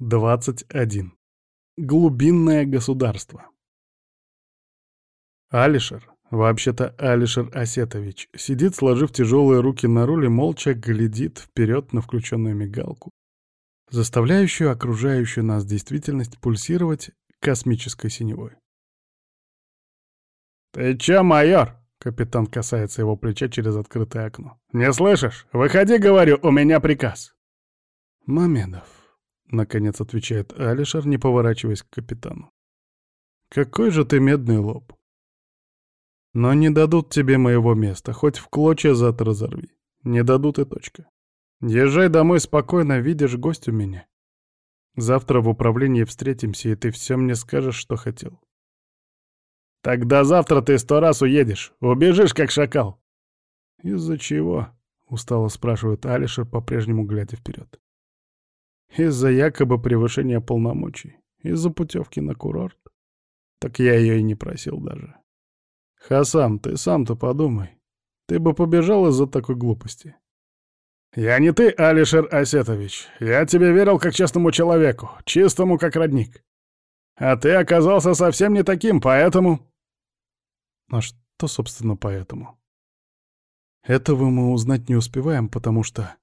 21. Глубинное государство. Алишер, вообще-то Алишер Осетович, сидит, сложив тяжелые руки на руле, молча глядит вперед на включенную мигалку, заставляющую окружающую нас действительность пульсировать космической синевой. «Ты чё, майор?» — капитан касается его плеча через открытое окно. «Не слышишь? Выходи, говорю, у меня приказ!» «Мамедов», — наконец отвечает Алишер, не поворачиваясь к капитану. «Какой же ты медный лоб! Но не дадут тебе моего места, хоть в клочья зад разорви. Не дадут и точка. Езжай домой спокойно, видишь, гость у меня. Завтра в управлении встретимся, и ты все мне скажешь, что хотел. Тогда завтра ты сто раз уедешь, убежишь, как шакал. Из-за чего? Устало спрашивает Алишер, по-прежнему глядя вперед. Из-за якобы превышения полномочий. Из-за путевки на курорт. Так я ее и не просил даже. Хасам, ты сам-то подумай. Ты бы побежал из-за такой глупости. «Я не ты, Алишер Осетович. Я тебе верил как честному человеку, чистому как родник. А ты оказался совсем не таким, поэтому...» А что, собственно, поэтому? Этого мы узнать не успеваем, потому что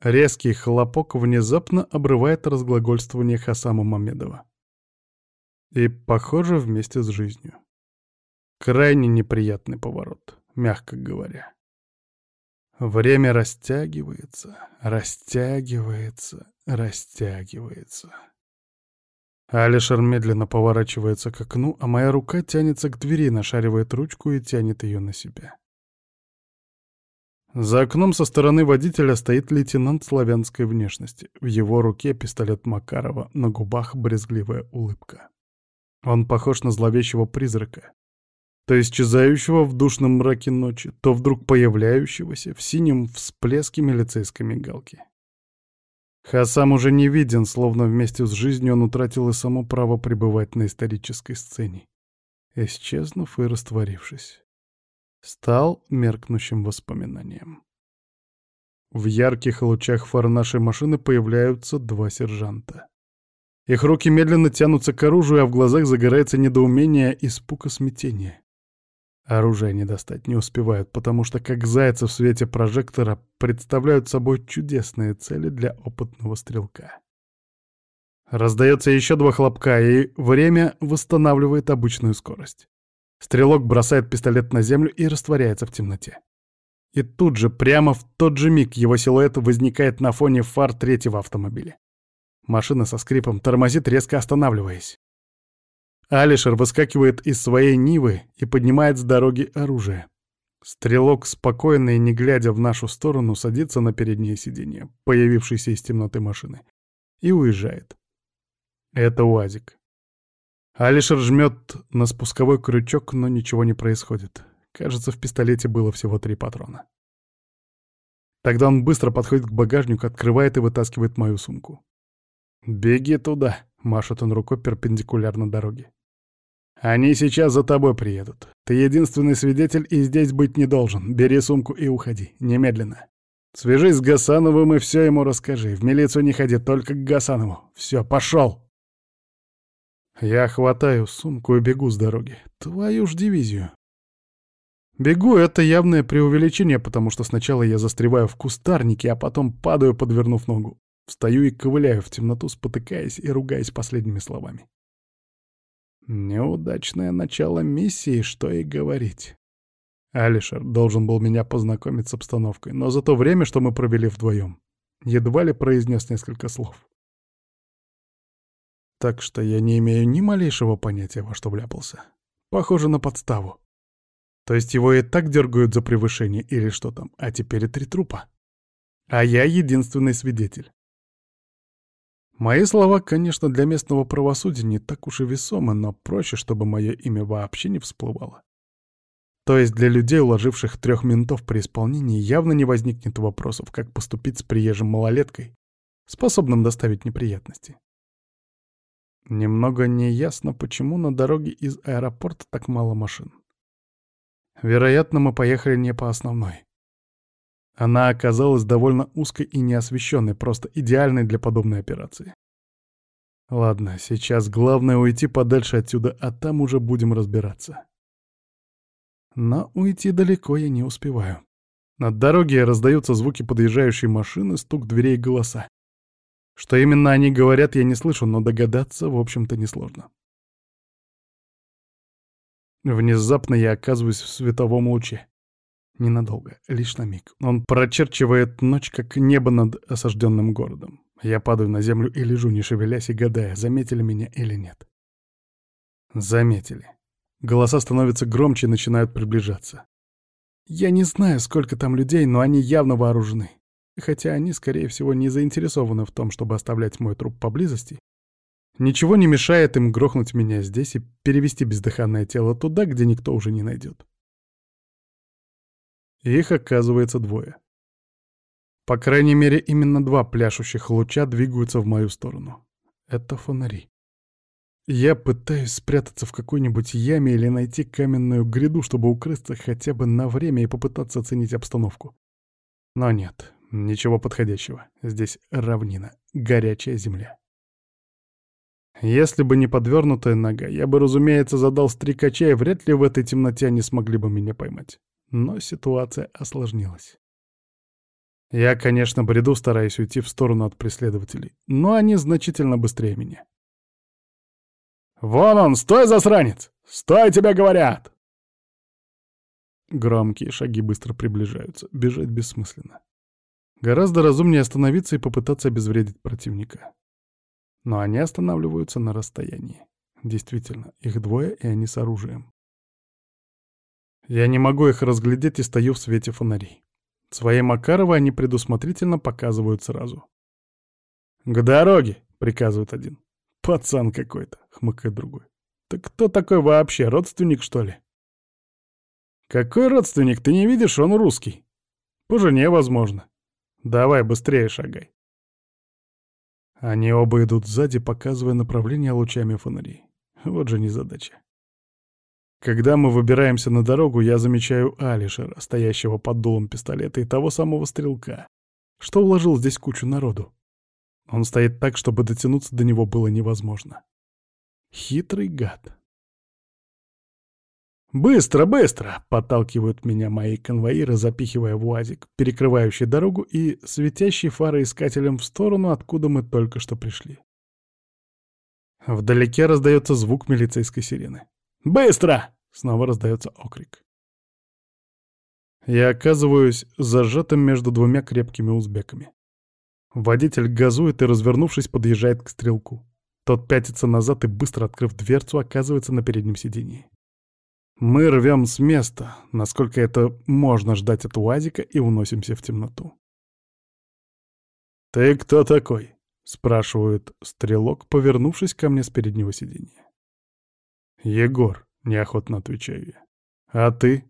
резкий хлопок внезапно обрывает разглагольствование Хасама Мамедова. И, похоже, вместе с жизнью. Крайне неприятный поворот, мягко говоря. Время растягивается, растягивается, растягивается. Алишер медленно поворачивается к окну, а моя рука тянется к двери, нашаривает ручку и тянет ее на себя. За окном со стороны водителя стоит лейтенант славянской внешности. В его руке пистолет Макарова, на губах брезгливая улыбка. Он похож на зловещего призрака, то исчезающего в душном мраке ночи, то вдруг появляющегося в синем всплеске милицейской мигалки. Хасам уже не виден, словно вместе с жизнью он утратил и само право пребывать на исторической сцене, исчезнув и растворившись. Стал меркнущим воспоминанием. В ярких лучах фар нашей машины появляются два сержанта. Их руки медленно тянутся к оружию, а в глазах загорается недоумение, испуг и смятение. Оружие не достать не успевают, потому что, как зайцы в свете прожектора, представляют собой чудесные цели для опытного стрелка. Раздается еще два хлопка, и время восстанавливает обычную скорость. Стрелок бросает пистолет на землю и растворяется в темноте. И тут же, прямо в тот же миг, его силуэт возникает на фоне фар третьего автомобиля. Машина со скрипом тормозит, резко останавливаясь. Алишер выскакивает из своей Нивы и поднимает с дороги оружие. Стрелок, спокойно и не глядя в нашу сторону, садится на переднее сиденье, появившееся из темноты машины, и уезжает. Это УАЗик. Алишер жмет на спусковой крючок, но ничего не происходит. Кажется, в пистолете было всего три патрона. Тогда он быстро подходит к багажнику, открывает и вытаскивает мою сумку. «Беги туда», — машет он рукой перпендикулярно дороге. «Они сейчас за тобой приедут. Ты единственный свидетель и здесь быть не должен. Бери сумку и уходи. Немедленно. Свяжись с Гасановым и все ему расскажи. В милицию не ходи, только к Гасанову. Все, пошел!» Я хватаю сумку и бегу с дороги. Твою ж дивизию. Бегу — это явное преувеличение, потому что сначала я застреваю в кустарнике, а потом падаю, подвернув ногу. Встаю и ковыляю в темноту, спотыкаясь и ругаясь последними словами. Неудачное начало миссии, что и говорить. Алишер должен был меня познакомить с обстановкой, но за то время, что мы провели вдвоем, едва ли произнес несколько слов. Так что я не имею ни малейшего понятия, во что вляпался. Похоже на подставу. То есть его и так дергают за превышение или что там, а теперь и три трупа. А я единственный свидетель. Мои слова, конечно, для местного правосудия не так уж и весомы, но проще, чтобы мое имя вообще не всплывало. То есть для людей, уложивших трех ментов при исполнении, явно не возникнет вопросов, как поступить с приезжим малолеткой, способным доставить неприятности. Немного неясно, почему на дороге из аэропорта так мало машин. Вероятно, мы поехали не по основной. Она оказалась довольно узкой и неосвещенной, просто идеальной для подобной операции. Ладно, сейчас главное уйти подальше отсюда, а там уже будем разбираться. Но уйти далеко я не успеваю. Над дороге раздаются звуки подъезжающей машины, стук дверей и голоса. Что именно они говорят, я не слышу, но догадаться, в общем-то, несложно. Внезапно я оказываюсь в световом луче. Ненадолго, лишь на миг. Он прочерчивает ночь, как небо над осажденным городом. Я падаю на землю и лежу, не шевелясь и гадая, заметили меня или нет. Заметили. Голоса становятся громче и начинают приближаться. Я не знаю, сколько там людей, но они явно вооружены. Хотя они, скорее всего, не заинтересованы в том, чтобы оставлять мой труп поблизости. Ничего не мешает им грохнуть меня здесь и перевести бездыханное тело туда, где никто уже не найдет. Их оказывается двое. По крайней мере, именно два пляшущих луча двигаются в мою сторону. Это фонари. Я пытаюсь спрятаться в какой-нибудь яме или найти каменную гряду, чтобы укрыться хотя бы на время и попытаться оценить обстановку. Но нет, ничего подходящего. Здесь равнина, горячая земля. Если бы не подвернутая нога, я бы, разумеется, задал стрекача, и вряд ли в этой темноте они смогли бы меня поймать. Но ситуация осложнилась. Я, конечно, бреду, стараясь уйти в сторону от преследователей, но они значительно быстрее меня. «Вон он! Стой, засранец! Стой, тебе говорят!» Громкие шаги быстро приближаются. Бежать бессмысленно. Гораздо разумнее остановиться и попытаться обезвредить противника. Но они останавливаются на расстоянии. Действительно, их двое, и они с оружием. Я не могу их разглядеть и стою в свете фонарей. Свои Макаровы они предусмотрительно показывают сразу. «К дороге!» — приказывает один. «Пацан какой-то!» — хмыкает другой. «Так кто такой вообще? Родственник, что ли?» «Какой родственник? Ты не видишь, он русский. По жене, возможно. Давай, быстрее шагай». Они оба идут сзади, показывая направление лучами фонарей. Вот же незадача. Когда мы выбираемся на дорогу, я замечаю Алишера, стоящего под дулом пистолета, и того самого стрелка, что уложил здесь кучу народу. Он стоит так, чтобы дотянуться до него было невозможно. Хитрый гад. «Быстро, быстро!» — подталкивают меня мои конвоиры, запихивая в УАЗик, перекрывающий дорогу и светящий фароискателем в сторону, откуда мы только что пришли. Вдалеке раздается звук милицейской сирены. «Быстро!» Снова раздается окрик. Я оказываюсь зажатым между двумя крепкими узбеками. Водитель газует и, развернувшись, подъезжает к стрелку. Тот пятится назад и, быстро открыв дверцу, оказывается на переднем сидении. Мы рвем с места, насколько это можно ждать от УАЗика, и уносимся в темноту. «Ты кто такой?» — спрашивает стрелок, повернувшись ко мне с переднего сиденья. «Егор», — неохотно отвечаю я. «А ты?»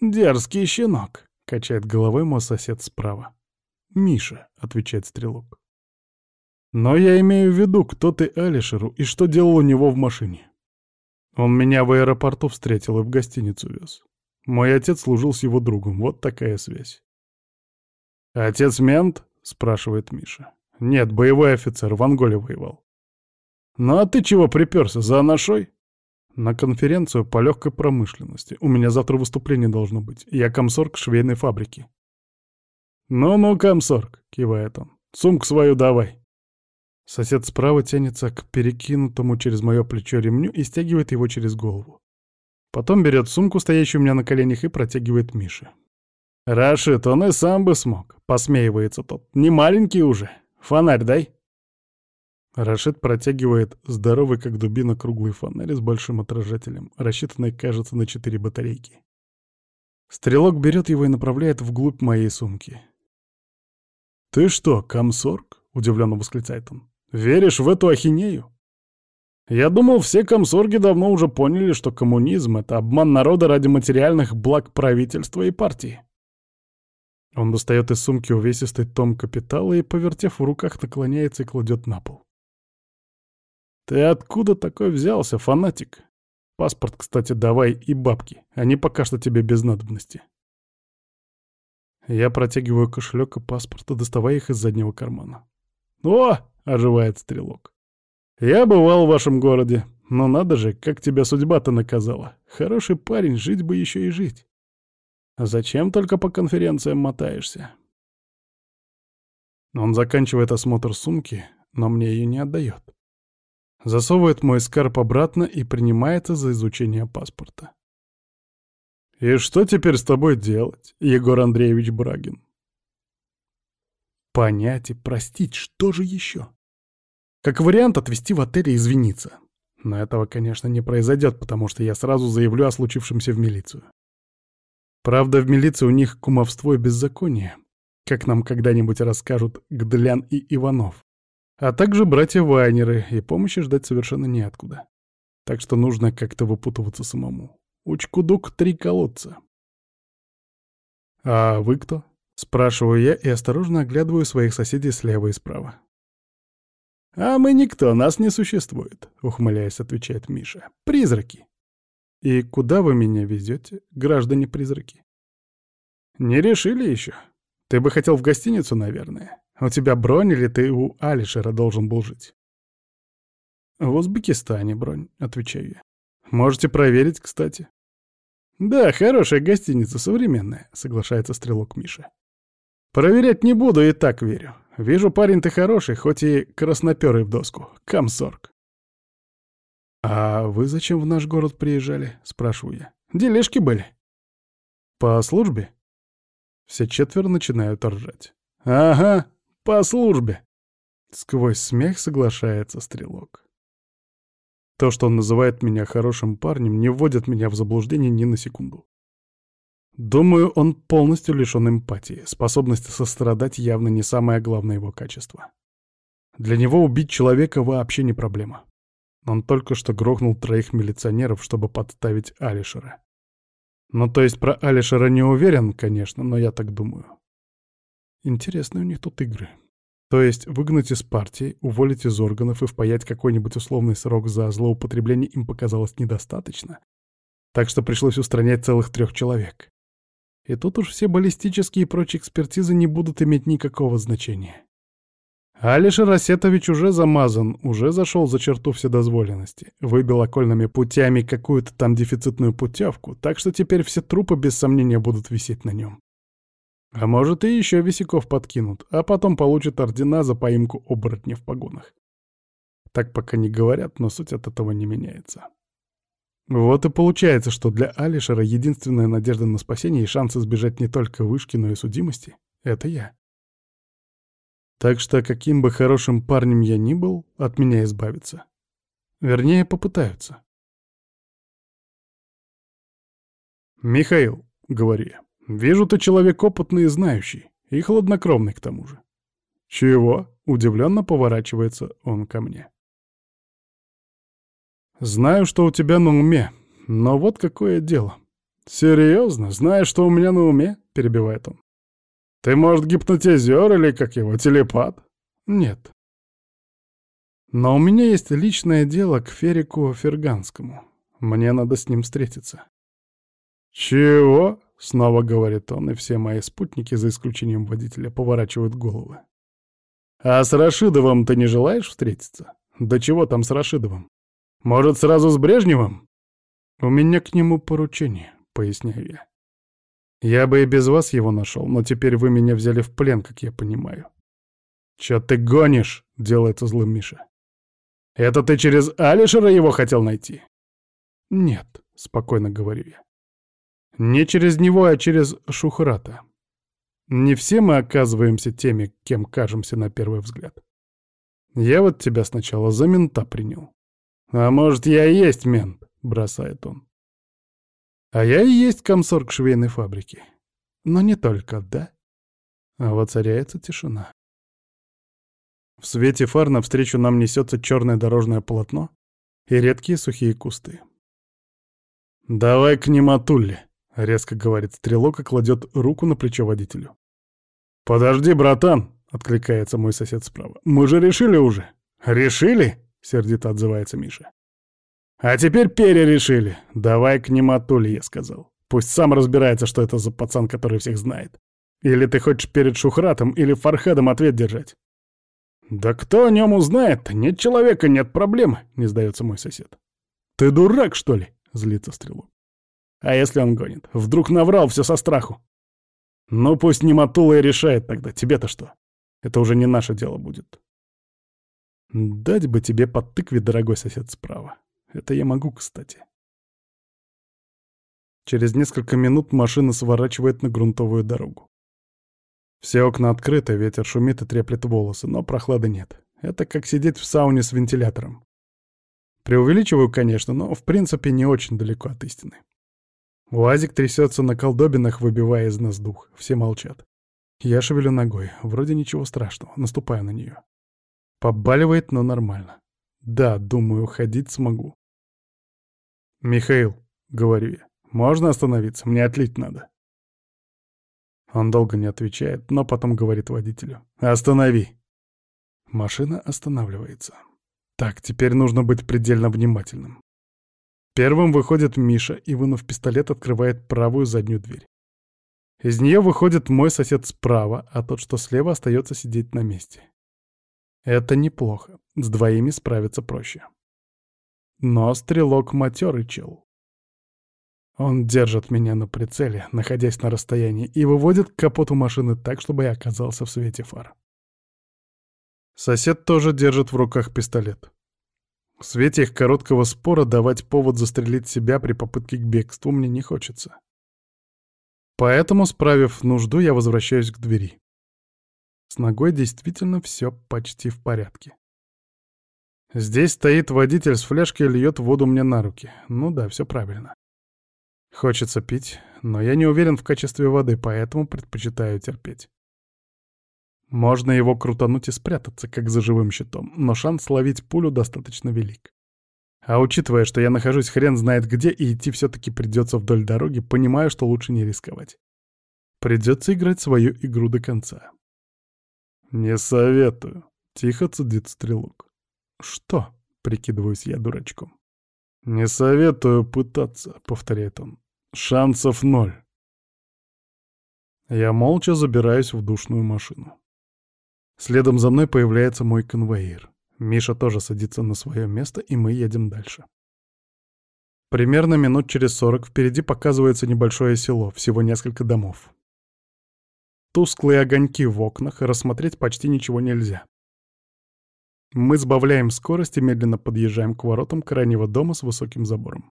«Дерзкий щенок», — качает головой мой сосед справа. «Миша», — отвечает стрелок. «Но я имею в виду, кто ты Алишеру и что делал у него в машине. Он меня в аэропорту встретил и в гостиницу вез. Мой отец служил с его другом, вот такая связь». «Отец мент?» — спрашивает Миша. «Нет, боевой офицер, в Анголе воевал». «Ну а ты чего приперся, за анашой?» На конференцию по легкой промышленности. У меня завтра выступление должно быть. Я комсорг швейной фабрики. «Ну-ну, комсорг», — кивает он. «Сумку свою давай». Сосед справа тянется к перекинутому через мое плечо ремню и стягивает его через голову. Потом берет сумку, стоящую у меня на коленях, и протягивает Мише. «Рашид, он и сам бы смог», — посмеивается тот. «Не маленький уже. Фонарь дай». Рашид протягивает здоровый, как дубина, круглый фонарь с большим отражателем, рассчитанный, кажется, на четыре батарейки. Стрелок берет его и направляет вглубь моей сумки. «Ты что, комсорг?» — удивленно восклицает он. «Веришь в эту ахинею?» «Я думал, все комсорги давно уже поняли, что коммунизм — это обман народа ради материальных благ правительства и партии». Он достает из сумки увесистый том капитала и, повертев в руках, наклоняется и кладет на пол. «Ты откуда такой взялся, фанатик? Паспорт, кстати, давай и бабки. Они пока что тебе без надобности». Я протягиваю кошелек и паспорт, доставая их из заднего кармана. «О!» — оживает стрелок. «Я бывал в вашем городе, но надо же, как тебя судьба-то наказала. Хороший парень, жить бы еще и жить. Зачем только по конференциям мотаешься?» Он заканчивает осмотр сумки, но мне ее не отдает. Засовывает мой скарб обратно и принимается за изучение паспорта. «И что теперь с тобой делать, Егор Андреевич Брагин?» Понять и простить, что же еще? Как вариант отвезти в отель и извиниться. Но этого, конечно, не произойдет, потому что я сразу заявлю о случившемся в милицию. Правда, в милиции у них кумовство и беззаконие, как нам когда-нибудь расскажут Гдлян и Иванов. А также братья Вайнеры, и помощи ждать совершенно неоткуда. Так что нужно как-то выпутываться самому. Учкудук три колодца. «А вы кто?» Спрашиваю я и осторожно оглядываю своих соседей слева и справа. «А мы никто, нас не существует», — ухмыляясь, отвечает Миша. «Призраки». «И куда вы меня везете, граждане-призраки?» «Не решили еще. Ты бы хотел в гостиницу, наверное. У тебя бронь или ты у Алишера должен был жить?» «В Узбекистане бронь», — отвечаю я. «Можете проверить, кстати». «Да, хорошая гостиница, современная», — соглашается стрелок Миша. Проверять не буду, и так верю. Вижу, парень ты хороший, хоть и красноперый в доску. Комсорг. «А вы зачем в наш город приезжали?» — спрашиваю я. «Дележки были». «По службе?» Все четверо начинают ржать. «Ага, по службе!» Сквозь смех соглашается стрелок. То, что он называет меня хорошим парнем, не вводит меня в заблуждение ни на секунду. Думаю, он полностью лишен эмпатии. Способность сострадать явно не самое главное его качество. Для него убить человека вообще не проблема. Он только что грохнул троих милиционеров, чтобы подставить Алишера. Ну, то есть про Алишера не уверен, конечно, но я так думаю. Интересные у них тут игры. То есть выгнать из партии, уволить из органов и впаять какой-нибудь условный срок за злоупотребление им показалось недостаточно. Так что пришлось устранять целых трех человек. И тут уж все баллистические и прочие экспертизы не будут иметь никакого значения. Алишер Асетович уже замазан, уже зашел за черту вседозволенности, выбил окольными путями какую-то там дефицитную путевку, так что теперь все трупы без сомнения будут висеть на нем. А может и еще висяков подкинут, а потом получат ордена за поимку оборотня в погонах. Так пока не говорят, но суть от этого не меняется. Вот и получается, что для Алишера единственная надежда на спасение и шанс избежать не только вышки, но и судимости — это я. Так что каким бы хорошим парнем я ни был, от меня избавиться. Вернее, попытаются. «Михаил», — говорю я, — «вижу, ты человек опытный и знающий, и хладнокровный к тому же». «Чего?» — удивленно поворачивается он ко мне. Знаю, что у тебя на уме, но вот какое дело. Серьезно, знаешь, что у меня на уме? Перебивает он. Ты, может, гипнотизер или, как его, телепат? Нет. Но у меня есть личное дело к Ферику Ферганскому. Мне надо с ним встретиться. Чего? Снова говорит он, и все мои спутники, за исключением водителя, поворачивают головы. А с Рашидовым ты не желаешь встретиться? Да чего там с Рашидовым? Может, сразу с Брежневым? У меня к нему поручение, поясняю я. Я бы и без вас его нашел, но теперь вы меня взяли в плен, как я понимаю. Чё ты гонишь? Делается злым Миша. Это ты через Алишера его хотел найти? Нет, спокойно говорю я. Не через него, а через Шухрата. Не все мы оказываемся теми, кем кажемся на первый взгляд. Я вот тебя сначала за мента принял. «А может, я и есть мент?» — бросает он. «А я и есть комсорг швейной фабрики. Но не только, да?» А воцаряется тишина. В свете фар навстречу нам несется черное дорожное полотно и редкие сухие кусты. «Давай к ним Атулли», — резко говорит стрелок и кладет руку на плечо водителю. «Подожди, братан», — откликается мой сосед справа. «Мы же решили уже». «Решили?» — сердито отзывается Миша. «А теперь перерешили. Давай к ним Атуле», — я сказал. «Пусть сам разбирается, что это за пацан, который всех знает. Или ты хочешь перед Шухратом или Фархадом ответ держать?» «Да кто о нем узнает? Нет человека, нет проблемы», — не сдается мой сосед. «Ты дурак, что ли?» — злится стрелок. «А если он гонит? Вдруг наврал все со страху?» «Ну пусть не Матула и решает тогда, тебе-то что? Это уже не наше дело будет». «Дать бы тебе под тыкве, дорогой сосед справа. Это я могу, кстати». Через несколько минут машина сворачивает на грунтовую дорогу. Все окна открыты, ветер шумит и треплет волосы, но прохлады нет. Это как сидеть в сауне с вентилятором. Преувеличиваю, конечно, но в принципе не очень далеко от истины. Уазик трясется на колдобинах, выбивая из нас дух. Все молчат. Я шевелю ногой. Вроде ничего страшного. Наступаю на нее. Побаливает, но нормально. Да, думаю, ходить смогу. «Михаил», — говорю я, — «можно остановиться? Мне отлить надо». Он долго не отвечает, но потом говорит водителю. «Останови!» Машина останавливается. Так, теперь нужно быть предельно внимательным. Первым выходит Миша и, вынув пистолет, открывает правую заднюю дверь. Из нее выходит мой сосед справа, а тот, что слева, остается сидеть на месте. Это неплохо. С двоими справиться проще. Но стрелок матерый чел. Он держит меня на прицеле, находясь на расстоянии, и выводит к капоту машины так, чтобы я оказался в свете фар. Сосед тоже держит в руках пистолет. В свете их короткого спора давать повод застрелить себя при попытке к бегству мне не хочется. Поэтому, справив нужду, я возвращаюсь к двери. С ногой действительно все почти в порядке. Здесь стоит водитель с фляжкой и льет воду мне на руки. Ну да, все правильно. Хочется пить, но я не уверен в качестве воды, поэтому предпочитаю терпеть. Можно его крутануть и спрятаться, как за живым щитом, но шанс словить пулю достаточно велик. А учитывая, что я нахожусь хрен знает где и идти все-таки придется вдоль дороги, понимаю, что лучше не рисковать. Придется играть свою игру до конца. «Не советую», — тихо цедит стрелок. «Что?» — прикидываюсь я дурачком. «Не советую пытаться», — повторяет он. Шансов ноль. Я молча забираюсь в душную машину. Следом за мной появляется мой конвоир. Миша тоже садится на свое место, и мы едем дальше. Примерно минут через сорок впереди показывается небольшое село, всего несколько домов. Тусклые огоньки в окнах, рассмотреть почти ничего нельзя. Мы сбавляем скорость и медленно подъезжаем к воротам крайнего дома с высоким забором.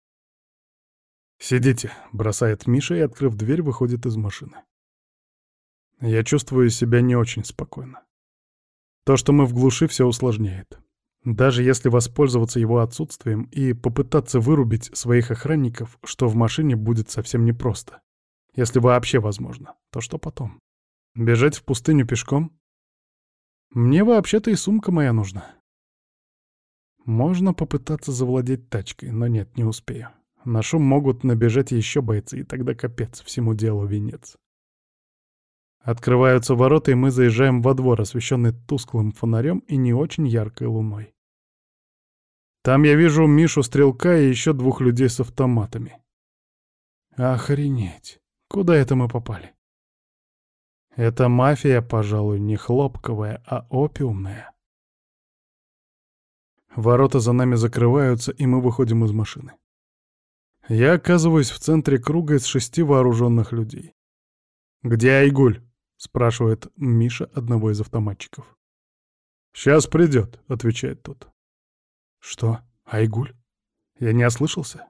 «Сидите», — бросает Миша и, открыв дверь, выходит из машины. Я чувствую себя не очень спокойно. То, что мы в глуши, все усложняет. Даже если воспользоваться его отсутствием и попытаться вырубить своих охранников, что в машине будет совсем непросто. Если вообще возможно, то что потом? Бежать в пустыню пешком? Мне вообще-то и сумка моя нужна. Можно попытаться завладеть тачкой, но нет, не успею. На шум могут набежать еще бойцы, и тогда капец, всему делу венец. Открываются ворота, и мы заезжаем во двор, освещенный тусклым фонарем и не очень яркой луной. Там я вижу Мишу Стрелка и еще двух людей с автоматами. Охренеть! Куда это мы попали? Это мафия, пожалуй, не хлопковая, а опиумная. Ворота за нами закрываются, и мы выходим из машины. Я оказываюсь в центре круга из шести вооруженных людей. «Где Айгуль?» — спрашивает Миша одного из автоматчиков. «Сейчас придет», — отвечает тот. «Что? Айгуль? Я не ослышался?»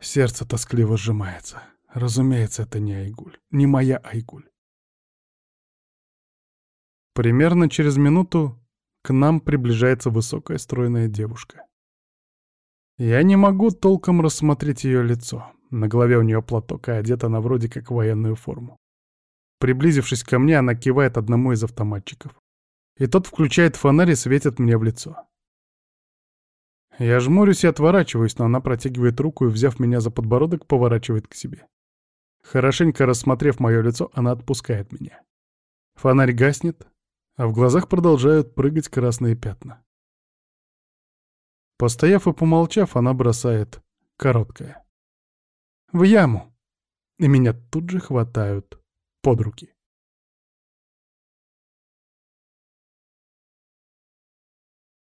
Сердце тоскливо сжимается. Разумеется, это не Айгуль. Не моя Айгуль. Примерно через минуту к нам приближается высокая стройная девушка. Я не могу толком рассмотреть ее лицо. На голове у нее платок, а одета она вроде как в военную форму. Приблизившись ко мне, она кивает одному из автоматчиков. И тот включает фонарь и светит мне в лицо. Я жмурюсь и отворачиваюсь, но она протягивает руку и, взяв меня за подбородок, поворачивает к себе. Хорошенько рассмотрев мое лицо, она отпускает меня. Фонарь гаснет, а в глазах продолжают прыгать красные пятна. Постояв и помолчав, она бросает короткое. В яму. И меня тут же хватают под руки.